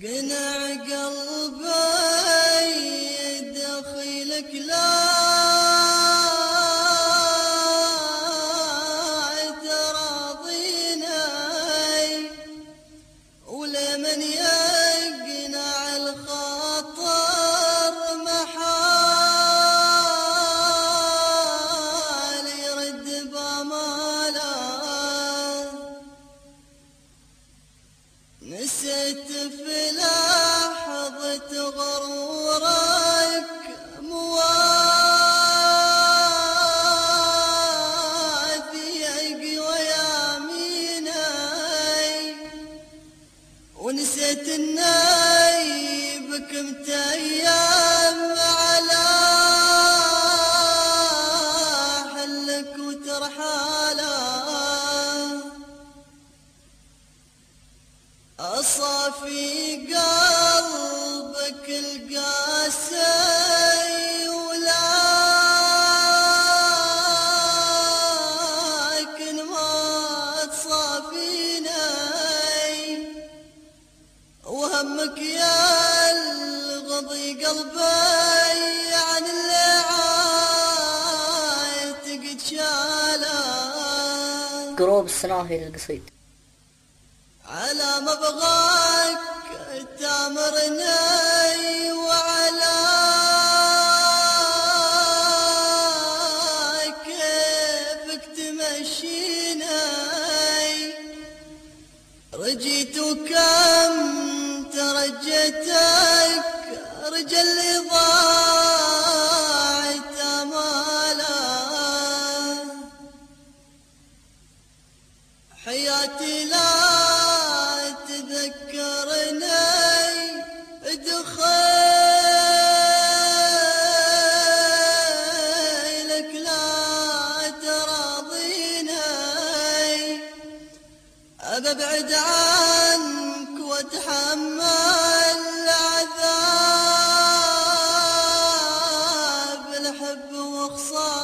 قنع قلبي دخيلك لا تراضيني ولمن يقنع نسيت في لحظة غرورك مواثيق وياميني ونسيت اني بكمت أصافي قلبك القاسي ولكن ما تصافيني. وهمك يا الغضي قلبي عن اللي عايتك تشاله جروب السراهي القصيد على مبغاك تامرني وعلى كيفك تمشيني. رجيت وكم ترجيتك رجل اللي أبى ابعد عنك واتحمل عذاب الحب وخصام